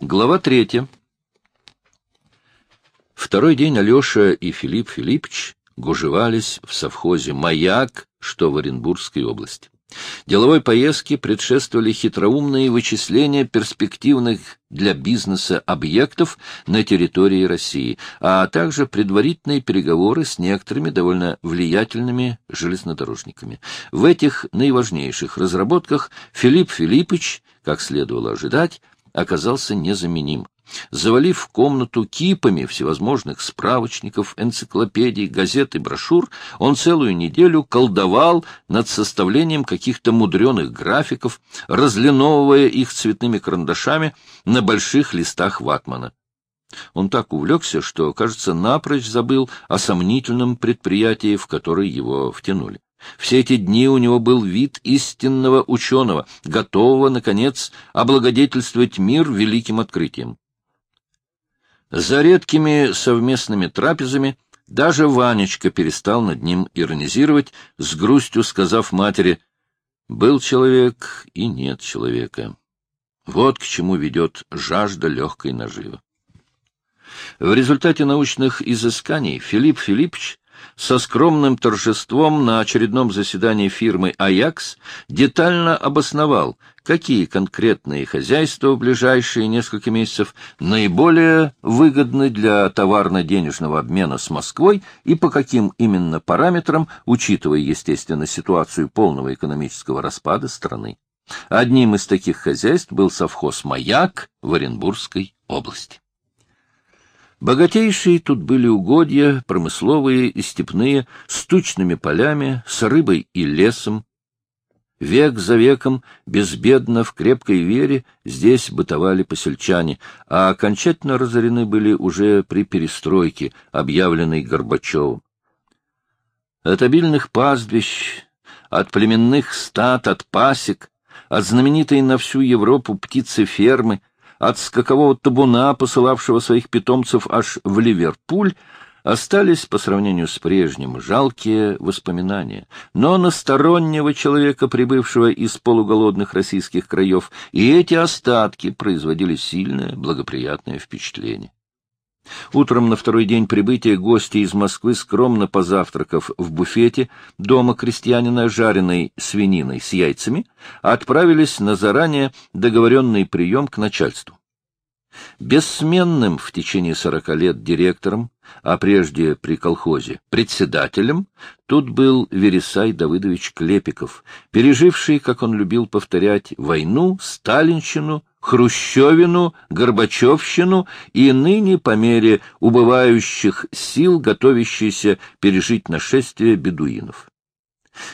Глава третья. Второй день Алеша и Филипп Филиппович гужевались в совхозе «Маяк», что в Оренбургской области. Деловой поездке предшествовали хитроумные вычисления перспективных для бизнеса объектов на территории России, а также предварительные переговоры с некоторыми довольно влиятельными железнодорожниками. В этих наиважнейших разработках Филипп Филиппович, как следовало ожидать, оказался незаменим. Завалив комнату кипами всевозможных справочников, энциклопедий, газет и брошюр, он целую неделю колдовал над составлением каких-то мудреных графиков, разлиновывая их цветными карандашами на больших листах ватмана. Он так увлекся, что, кажется, напрочь забыл о сомнительном предприятии, в которое его втянули. Все эти дни у него был вид истинного ученого, готового, наконец, облагодетельствовать мир великим открытием. За редкими совместными трапезами даже Ванечка перестал над ним иронизировать, с грустью сказав матери «Был человек и нет человека». Вот к чему ведет жажда легкой наживы. В результате научных изысканий Филипп Филиппович со скромным торжеством на очередном заседании фирмы «Аякс» детально обосновал, какие конкретные хозяйства в ближайшие несколько месяцев наиболее выгодны для товарно-денежного обмена с Москвой и по каким именно параметрам, учитывая, естественно, ситуацию полного экономического распада страны. Одним из таких хозяйств был совхоз «Маяк» в Оренбургской области. Богатейшие тут были угодья, промысловые и степные, с тучными полями, с рыбой и лесом. Век за веком, безбедно, в крепкой вере, здесь бытовали посельчане, а окончательно разорены были уже при перестройке, объявленной Горбачевым. От обильных пастбищ, от племенных стад, от пасек, от знаменитой на всю Европу птицы фермы — от скакового табуна, посылавшего своих питомцев аж в Ливерпуль, остались по сравнению с прежним жалкие воспоминания. Но на стороннего человека, прибывшего из полуголодных российских краев, и эти остатки производили сильное, благоприятное впечатление. Утром на второй день прибытия гости из Москвы, скромно позавтракав в буфете дома крестьянина жареной свининой с яйцами, отправились на заранее договоренный прием к начальству. Бессменным в течение сорока лет директором, а прежде при колхозе председателем, тут был Вересай Давыдович Клепиков, переживший, как он любил повторять, войну, сталинщину, хрущевину, горбачевщину и ныне по мере убывающих сил готовящийся пережить нашествие бедуинов.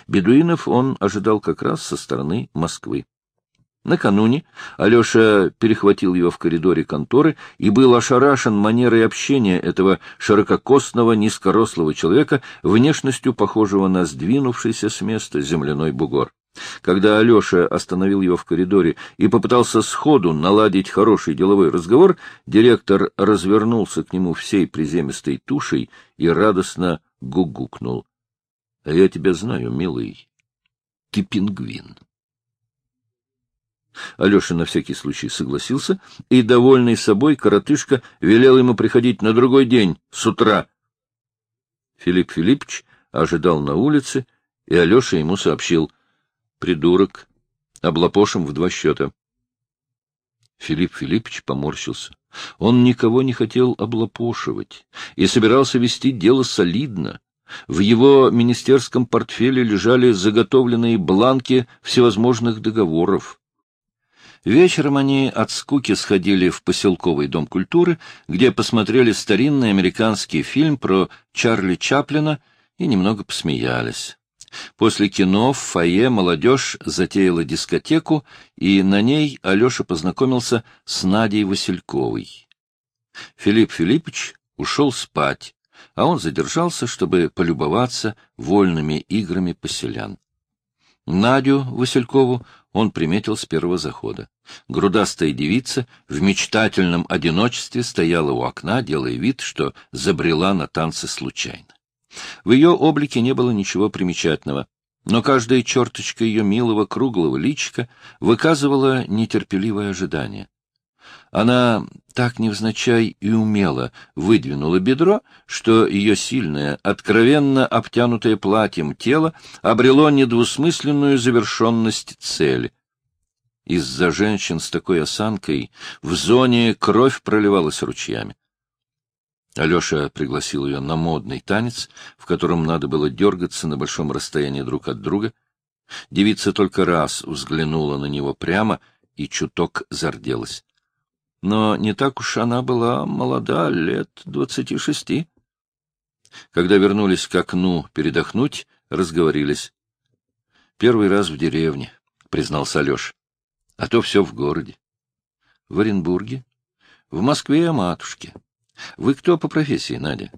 Бедуинов он ожидал как раз со стороны Москвы. Накануне Алеша перехватил его в коридоре конторы и был ошарашен манерой общения этого ширококосного, низкорослого человека, внешностью похожего на сдвинувшийся с места земляной бугор. Когда Алеша остановил его в коридоре и попытался сходу наладить хороший деловой разговор, директор развернулся к нему всей приземистой тушей и радостно гугукнул. — А я тебя знаю, милый. Ты пингвин. Алеша на всякий случай согласился, и, довольный собой, коротышка велел ему приходить на другой день, с утра. Филипп Филиппович ожидал на улице, и Алеша ему сообщил. Придурок. Облапошим в два счета. Филипп Филиппович поморщился. Он никого не хотел облапошивать и собирался вести дело солидно. В его министерском портфеле лежали заготовленные бланки всевозможных договоров. Вечером они от скуки сходили в поселковый дом культуры, где посмотрели старинный американский фильм про Чарли Чаплина и немного посмеялись. После кино в фойе молодежь затеяла дискотеку, и на ней Алеша познакомился с Надей Васильковой. Филипп Филиппович ушел спать, а он задержался, чтобы полюбоваться вольными играми поселян. Надю Василькову он приметил с первого захода. Грудастая девица в мечтательном одиночестве стояла у окна, делая вид, что забрела на танцы случайно. В ее облике не было ничего примечательного, но каждая черточка ее милого круглого личика выказывала нетерпеливое ожидание. Она так невзначай и умело выдвинула бедро, что ее сильное, откровенно обтянутое платьем тело обрело недвусмысленную завершенность цели. Из-за женщин с такой осанкой в зоне кровь проливалась ручьями. Алеша пригласил ее на модный танец, в котором надо было дергаться на большом расстоянии друг от друга. Девица только раз взглянула на него прямо и чуток зарделась. Но не так уж она была молода, лет двадцати шести. Когда вернулись к окну передохнуть, разговорились. — Первый раз в деревне, — признался Алеша. — А то все в городе. — В Оренбурге? — В Москве, матушке. — вы кто по профессии, Надя?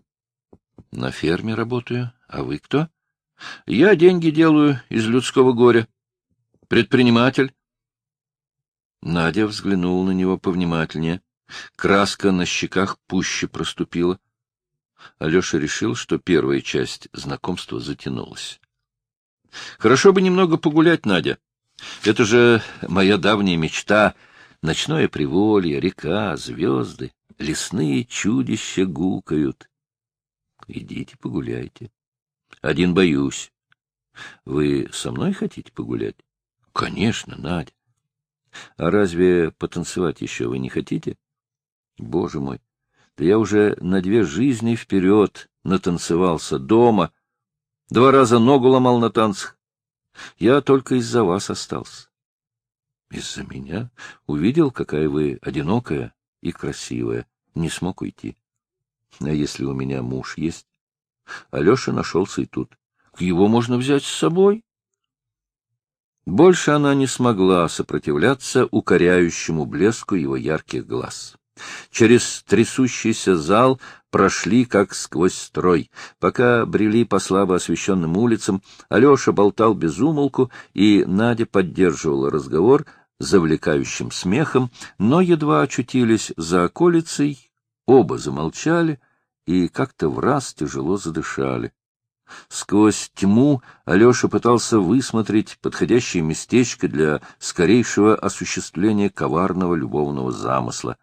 На ферме работаю. А вы кто? Я деньги делаю из людского горя. Предприниматель. Надя взглянула на него повнимательнее. Краска на щеках пуще проступила. Алеша решил, что первая часть знакомства затянулась. — Хорошо бы немного погулять, Надя. Это же моя давняя мечта. Ночное приволье, река, звезды лесные чудища гукают. Идите погуляйте. Один боюсь. Вы со мной хотите погулять? Конечно, Надя. А разве потанцевать еще вы не хотите? Боже мой, да я уже на две жизни вперед натанцевался дома. Два раза ногу ломал на танцах. Я только из-за вас остался. Из-за меня? Увидел, какая вы одинокая, и красивая. Не смог уйти. А если у меня муж есть? Алеша нашелся и тут. Его можно взять с собой. Больше она не смогла сопротивляться укоряющему блеску его ярких глаз. Через трясущийся зал прошли, как сквозь строй. Пока брели по слабо освещенным улицам, Алеша болтал без умолку, и Надя поддерживала разговор, завлекающим смехом, но едва очутились за околицей, оба замолчали и как-то в раз тяжело задышали. Сквозь тьму Алеша пытался высмотреть подходящее местечко для скорейшего осуществления коварного любовного замысла.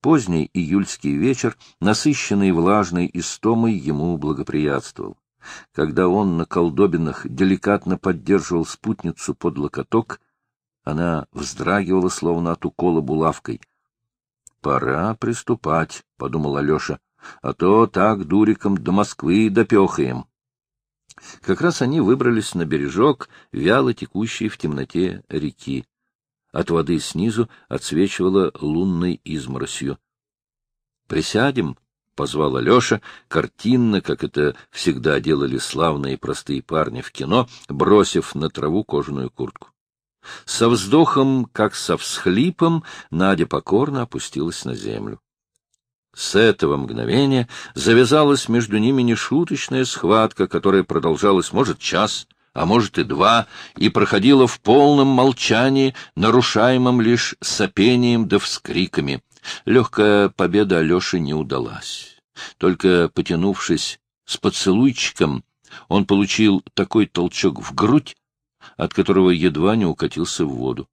Поздний июльский вечер, насыщенный влажной истомой, ему благоприятствовал. Когда он на колдобинах деликатно поддерживал спутницу под локоток, она вздрагивала, словно от укола булавкой. — Пора приступать, — подумал Алеша, — а то так дуриком до Москвы допехаем. Как раз они выбрались на бережок, вяло текущей в темноте реки. От воды снизу отсвечивала лунной изморосью. — Присядем, — позвал Алеша, картинно, как это всегда делали славные простые парни в кино, бросив на траву кожаную куртку. Со вздохом, как со всхлипом, Надя покорно опустилась на землю. С этого мгновения завязалась между ними нешуточная схватка, которая продолжалась, может, час, а может и два, и проходила в полном молчании, нарушаемом лишь сопением да вскриками. Легкая победа Алёше не удалась. Только потянувшись с поцелуйчиком, он получил такой толчок в грудь, от которого едва не укатился в воду.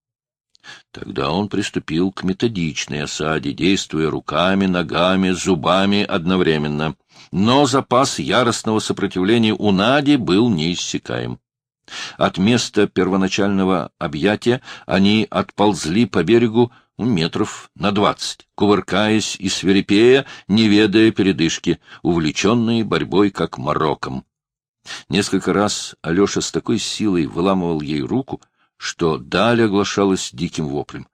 Тогда он приступил к методичной осаде, действуя руками, ногами, зубами одновременно. Но запас яростного сопротивления у Нади был неиссякаем. От места первоначального объятия они отползли по берегу метров на двадцать, кувыркаясь и свирепея, не ведая передышки, увлеченные борьбой как мороком. Несколько раз Алеша с такой силой выламывал ей руку, что Даля оглашалась диким воплем.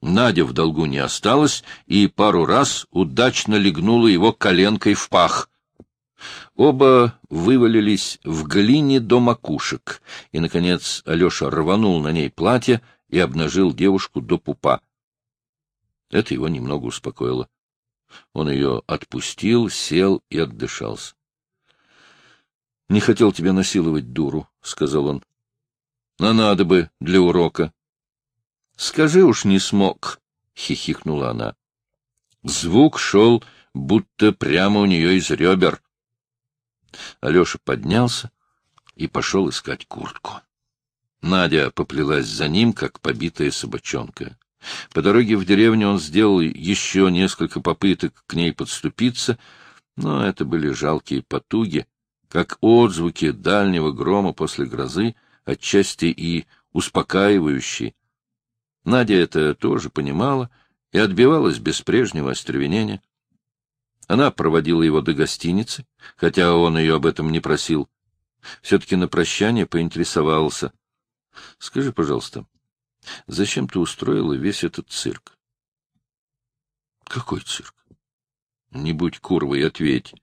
Надя в долгу не осталась и пару раз удачно легнула его коленкой в пах. Оба вывалились в глине до макушек, и, наконец, Алеша рванул на ней платье и обнажил девушку до пупа. Это его немного успокоило. Он ее отпустил, сел и отдышался. — Не хотел тебя насиловать, дуру, — сказал он. — А надо бы для урока. — Скажи уж, не смог, — хихикнула она. Звук шел, будто прямо у нее из ребер. Алеша поднялся и пошел искать куртку. Надя поплелась за ним, как побитая собачонка. По дороге в деревню он сделал еще несколько попыток к ней подступиться, но это были жалкие потуги, как отзвуки дальнего грома после грозы, отчасти и успокаивающие. Надя это тоже понимала и отбивалась без прежнего остервенения. Она проводила его до гостиницы, хотя он ее об этом не просил. Все-таки на прощание поинтересовался. — Скажи, пожалуйста, зачем ты устроила весь этот цирк? — Какой цирк? — Не будь курвой, ответь.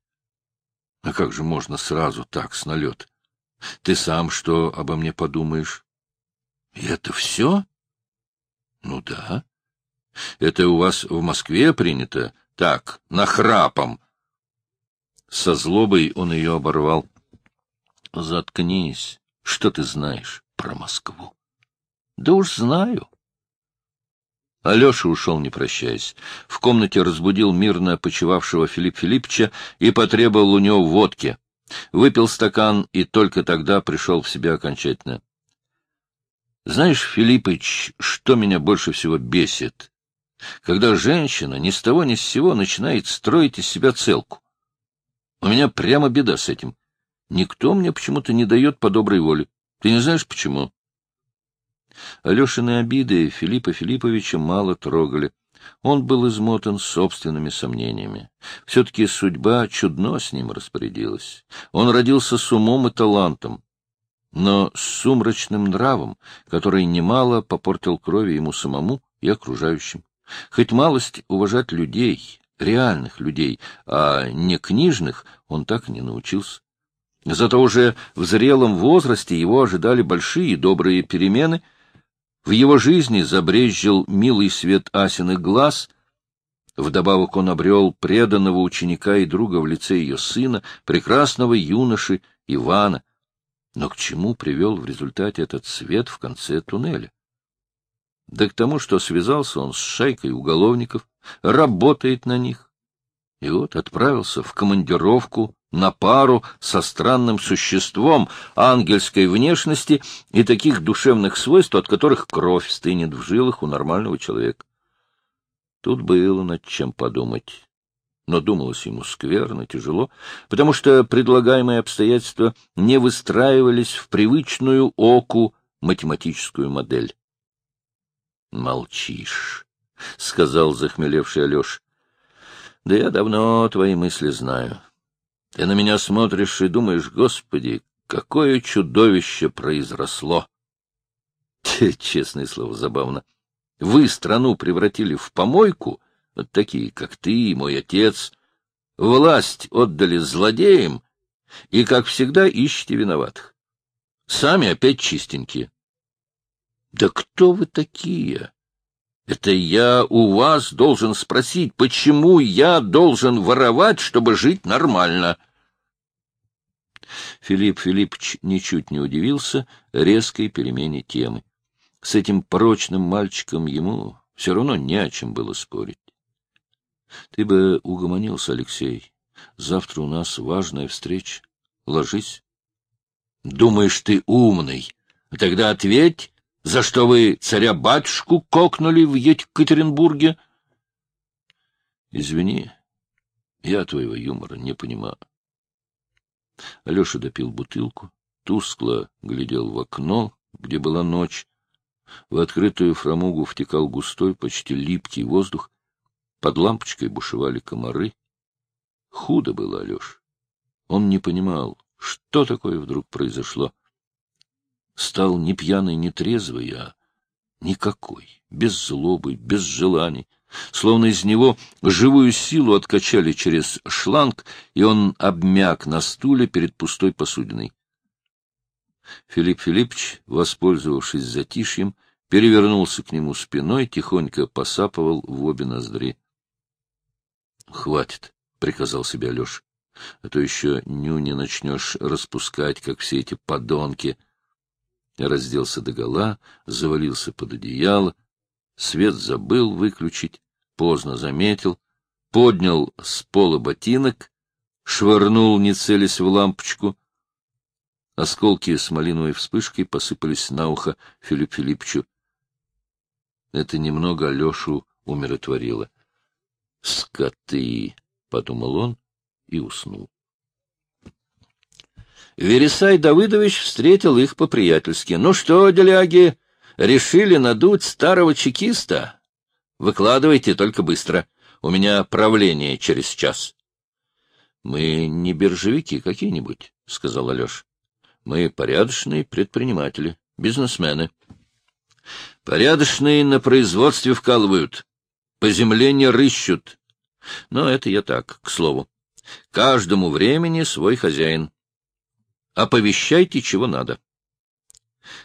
— А как же можно сразу так, с налет? Ты сам что обо мне подумаешь? — это все? — Ну да. Это у вас в Москве принято так, нахрапом. Со злобой он ее оборвал. — Заткнись. Что ты знаешь про Москву? — Да уж знаю. Алеша ушел, не прощаясь. В комнате разбудил мирно почевавшего Филипп Филипповича и потребовал у него водки. Выпил стакан и только тогда пришел в себя окончательно. — Знаешь, Филиппыч, что меня больше всего бесит? когда женщина ни с того ни с сего начинает строить из себя целку. У меня прямо беда с этим. Никто мне почему-то не дает по доброй воле. Ты не знаешь, почему? Алешины обиды Филиппа Филипповича мало трогали. Он был измотан собственными сомнениями. Все-таки судьба чудно с ним распорядилась. Он родился с умом и талантом, но с сумрачным нравом, который немало попортил крови ему самому и окружающим. Хоть малость уважать людей, реальных людей, а не книжных, он так и не научился. Зато уже в зрелом возрасте его ожидали большие добрые перемены. В его жизни забрезжил милый свет Асиных глаз. Вдобавок он обрел преданного ученика и друга в лице ее сына, прекрасного юноши Ивана. Но к чему привел в результате этот свет в конце туннеля? да к тому, что связался он с шайкой уголовников, работает на них. И вот отправился в командировку на пару со странным существом ангельской внешности и таких душевных свойств, от которых кровь стынет в жилах у нормального человека. Тут было над чем подумать. Но думалось ему скверно, тяжело, потому что предлагаемые обстоятельства не выстраивались в привычную оку математическую модель. Молчишь, — сказал захмелевший Алеша. — Да я давно твои мысли знаю. Ты на меня смотришь и думаешь, Господи, какое чудовище произросло! Честное слово, забавно. Вы страну превратили в помойку, вот такие, как ты и мой отец. Власть отдали злодеям, и, как всегда, ищете виноватых. Сами опять чистенькие. Да кто вы такие? Это я у вас должен спросить, почему я должен воровать, чтобы жить нормально? Филипп Филиппович ничуть не удивился резкой перемене темы. С этим прочным мальчиком ему все равно не о чем было спорить. Ты бы угомонился, Алексей. Завтра у нас важная встреча. Ложись. Думаешь, ты умный? Тогда ответь, за что вы царя-батюшку кокнули в Екатеринбурге? Извини, я твоего юмора не понимаю. Алеша допил бутылку, тускло глядел в окно, где была ночь. В открытую фрамугу втекал густой, почти липкий воздух. Под лампочкой бушевали комары. Худо было Алеша. Он не понимал, что такое вдруг произошло стал не пьяный, не трезвый, а никакой, без злобы, без желаний. Словно из него живую силу откачали через шланг, и он обмяк на стуле перед пустой посудиной. Филипп Филиппович, воспользовавшись затишьем, перевернулся к нему спиной, тихонько посапывал в обе ноздри. — Хватит, — приказал себе Алеша, — а то еще нюни начнешь распускать, как все эти подонки — разделся догола, завалился под одеяло, свет забыл выключить, поздно заметил, поднял с пола ботинок, швырнул, не целясь в лампочку. Осколки с малиновой вспышкой посыпались на ухо Филипп Филипповичу. Это немного Алешу умиротворило. «Скоты!» — подумал он и уснул. Вересай Давыдович встретил их по-приятельски. — Ну что, деляги, решили надуть старого чекиста? Выкладывайте только быстро. У меня правление через час. — Мы не биржевики какие-нибудь, — сказал Алеша. — Мы порядочные предприниматели, бизнесмены. Порядочные на производстве вкалывают, по земле не рыщут. Но это я так, к слову. Каждому времени свой хозяин. Оповещайте, чего надо.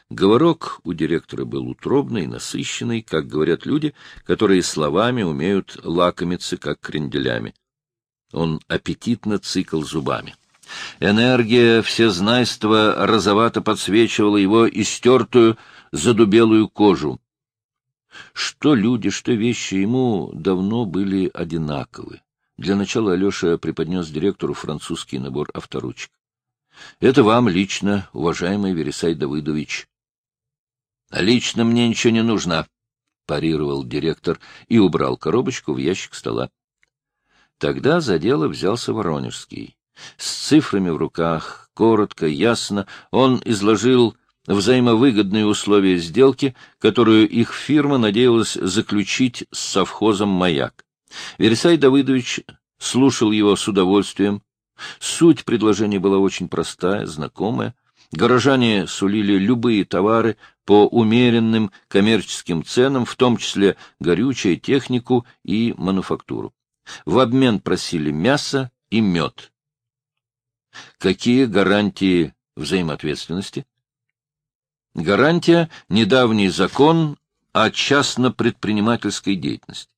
Говорок у директора был утробный, насыщенный, как говорят люди, которые словами умеют лакомиться, как кренделями. Он аппетитно цикл зубами. Энергия всезнайства розовато подсвечивала его истертую, задубелую кожу. Что люди, что вещи ему давно были одинаковы. Для начала Алеша преподнес директору французский набор авторучек. — Это вам лично, уважаемый Вересай Давыдович. — Лично мне ничего не нужно, — парировал директор и убрал коробочку в ящик стола. Тогда за дело взялся Воронежский. С цифрами в руках, коротко, ясно, он изложил взаимовыгодные условия сделки, которую их фирма надеялась заключить с совхозом «Маяк». Вересай Давыдович слушал его с удовольствием. Суть предложения была очень простая, знакомая. Горожане сулили любые товары по умеренным коммерческим ценам, в том числе горючее, технику и мануфактуру. В обмен просили мясо и мед. Какие гарантии взаимоответственности? Гарантия — недавний закон о частно-предпринимательской деятельности.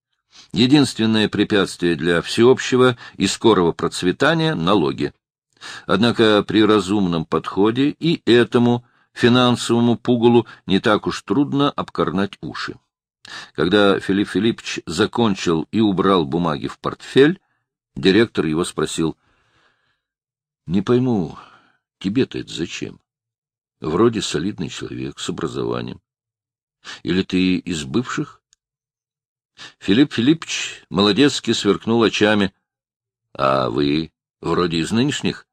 Единственное препятствие для всеобщего и скорого процветания — налоги. Однако при разумном подходе и этому финансовому пугалу не так уж трудно обкорнать уши. Когда Филипп Филиппович закончил и убрал бумаги в портфель, директор его спросил, — Не пойму, тебе-то это зачем? Вроде солидный человек с образованием. Или ты из бывших? Филипп Филиппович молодецки сверкнул очами. А вы вроде из нынешних?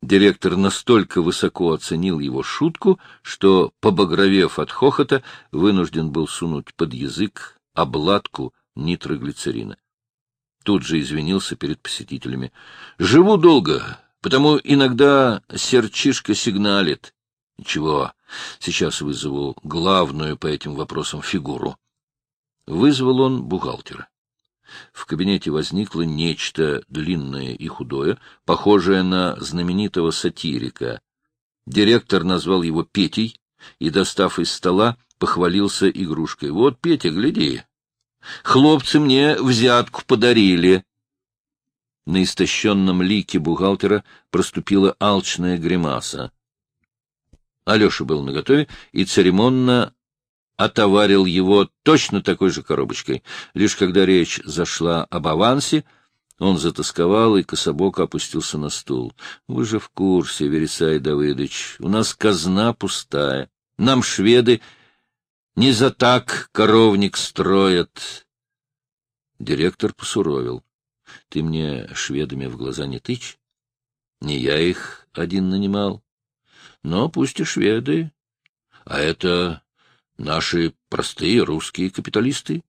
Директор настолько высоко оценил его шутку, что, побагровев от хохота, вынужден был сунуть под язык обладку нитроглицерина. Тут же извинился перед посетителями. — Живу долго, Потому иногда серчишка сигналит. Ничего, сейчас вызову главную по этим вопросам фигуру. Вызвал он бухгалтера. В кабинете возникло нечто длинное и худое, похожее на знаменитого сатирика. Директор назвал его Петей и, достав из стола, похвалился игрушкой. — Вот, Петя, гляди. Хлопцы мне взятку подарили. На истощенном лике бухгалтера проступила алчная гримаса. Алеша был наготове и церемонно отоварил его точно такой же коробочкой. Лишь когда речь зашла об авансе, он затасковал и кособоко опустился на стул. — Вы же в курсе, Вересай Давыдович, у нас казна пустая. Нам шведы не за так коровник строят. Директор посуровил. Ты мне шведами в глаза не тычь. Не я их один нанимал. Но пусть и шведы. А это наши простые русские капиталисты.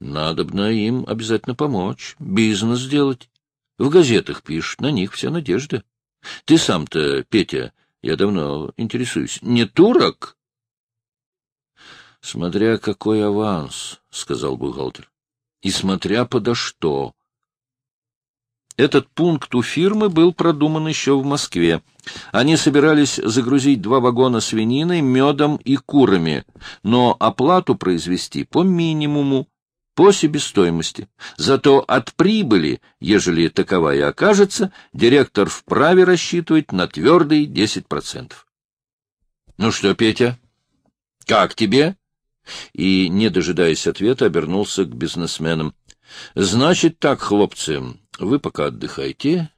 Надобно им обязательно помочь, бизнес сделать. В газетах пишут, на них вся надежда. Ты сам-то, Петя, я давно интересуюсь, не турок? — Смотря какой аванс, — сказал бухгалтер. — И смотря подо что. Этот пункт у фирмы был продуман еще в Москве. Они собирались загрузить два вагона свининой, медом и курами, но оплату произвести по минимуму, по себестоимости. Зато от прибыли, ежели таковая окажется, директор вправе рассчитывать на твердые 10%. — Ну что, Петя, как тебе? И, не дожидаясь ответа, обернулся к бизнесменам. — Значит так, хлопцы, вы пока отдыхайте.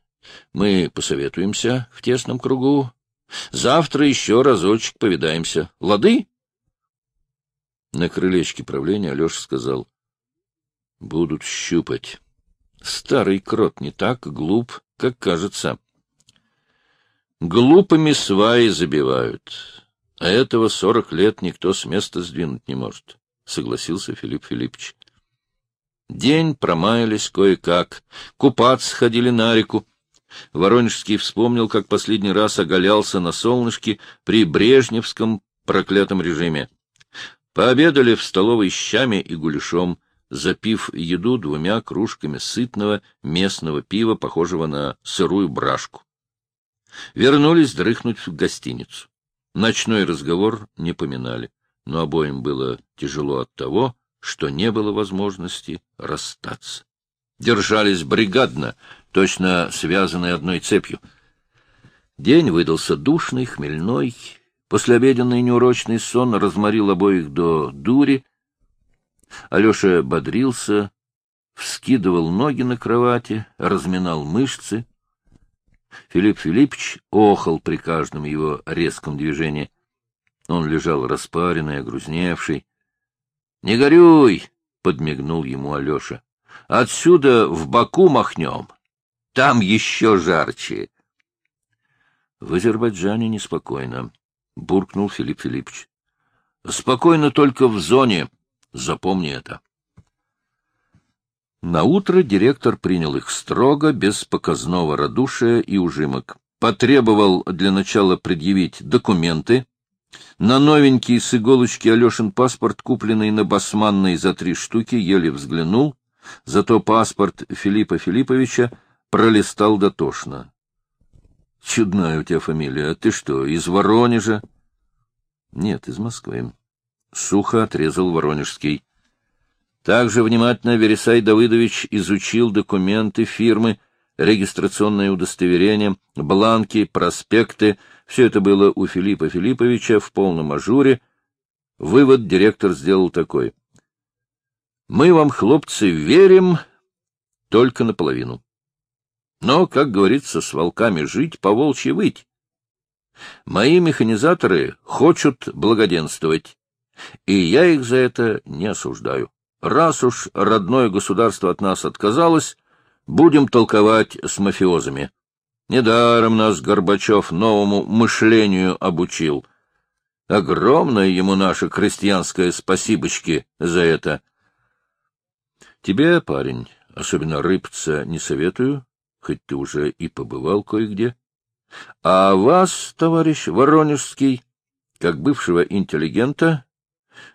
Мы посоветуемся в тесном кругу. Завтра еще разочек повидаемся. Лады? На крылечке правления Алеша сказал, — Будут щупать. Старый крот не так глуп, как кажется. Глупыми сваи забивают, а этого сорок лет никто с места сдвинуть не может, — согласился Филипп Филиппович. День промаялись кое-как, купаться ходили на реку. Воронежский вспомнил, как последний раз оголялся на солнышке при брежневском проклятом режиме. Пообедали в столовой щами и гуляшом, запив еду двумя кружками сытного местного пива, похожего на сырую брашку. Вернулись дрыхнуть в гостиницу. Ночной разговор не поминали, но обоим было тяжело от того, что не было возможности расстаться. Держались бригадно, точно связанные одной цепью. День выдался душный, хмельной. Послеобеденный неурочный сон разморил обоих до дури. Алеша бодрился, вскидывал ноги на кровати, разминал мышцы. Филипп Филиппович охал при каждом его резком движении. Он лежал распаренный, огрузневший. — Не горюй! — подмигнул ему Алеша. — Отсюда в Баку махнем. Там еще жарче. — В Азербайджане неспокойно, — буркнул Филипп Филиппович. — Спокойно только в зоне. Запомни это. На утро директор принял их строго, без показного радушия и ужимок. Потребовал для начала предъявить документы. На новенький с иголочки Алешин паспорт, купленный на Басманной за три штуки, еле взглянул. Зато паспорт Филиппа Филипповича пролистал дотошно. — Чудная у тебя фамилия. А ты что, из Воронежа? — Нет, из Москвы. Сухо отрезал Воронежский. Также внимательно Вересай Давыдович изучил документы фирмы, регистрационное удостоверение, бланки, проспекты. Все это было у Филиппа Филипповича в полном ажуре. Вывод директор сделал такой. «Мы вам, хлопцы, верим только наполовину. Но, как говорится, с волками жить, по волчьи выть. Мои механизаторы хочут благоденствовать, и я их за это не осуждаю. Раз уж родное государство от нас отказалось, будем толковать с мафиозами. Недаром нас Горбачев новому мышлению обучил. Огромное ему наше крестьянское спасибочки за это. Тебе, парень, особенно рыбца, не советую, хоть ты уже и побывал кое-где. А вас, товарищ Воронежский, как бывшего интеллигента,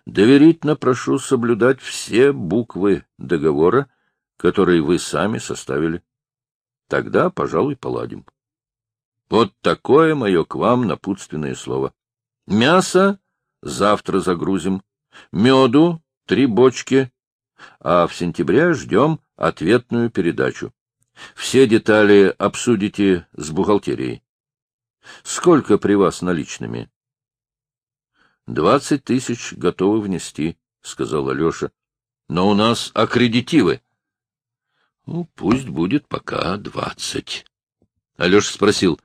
Доверительно прошу соблюдать все буквы договора, которые вы сами составили. Тогда, пожалуй, поладим. Вот такое мое к вам напутственное слово. Мясо завтра загрузим, меду три бочки, а в сентябре ждем ответную передачу. Все детали обсудите с бухгалтерией. Сколько при вас наличными? — Двадцать тысяч готовы внести, — сказал Алеша. — Но у нас аккредитивы. — Ну, пусть будет пока двадцать. Алеша спросил,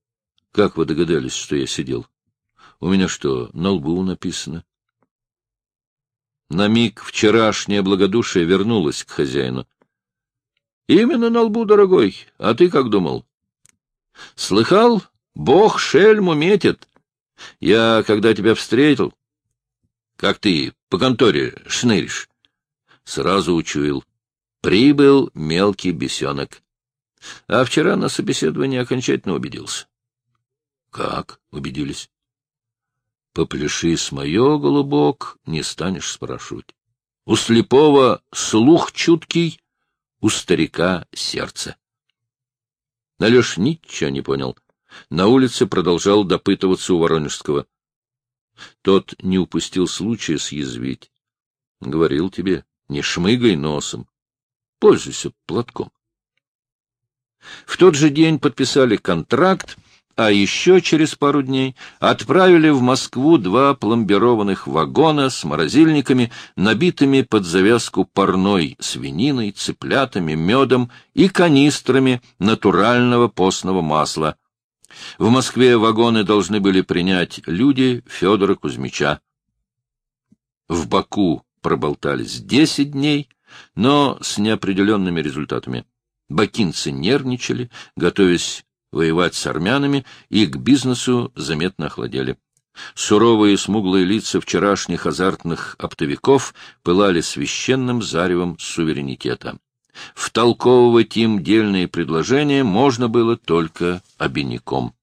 — как вы догадались, что я сидел? У меня что, на лбу написано? На миг вчерашнее благодушие вернулось к хозяину. — Именно на лбу, дорогой. А ты как думал? — Слыхал? Бог шельму метит. Я, когда тебя встретил, как ты по конторе шныришь, сразу учуял. Прибыл мелкий бесенок. А вчера на собеседовании окончательно убедился. Как убедились? Попляши с мое, голубок, не станешь спрашивать. У слепого слух чуткий, у старика сердце. Алеш ничего не понял. На улице продолжал допытываться у Воронежского. Тот не упустил случая съязвить. — Говорил тебе, не шмыгай носом. Пользуйся платком. В тот же день подписали контракт, а еще через пару дней отправили в Москву два пломбированных вагона с морозильниками, набитыми под завязку парной свининой, цыплятами, медом и канистрами натурального постного масла — в Москве вагоны должны были принять люди Федора Кузьмича. В Баку проболтались десять дней, но с неопределенными результатами. Бакинцы нервничали, готовясь воевать с армянами, и к бизнесу заметно охладели. Суровые смуглые лица вчерашних азартных оптовиков пылали священным заревом суверенитета. Втолковывать им дельные предложения можно было только обиняком.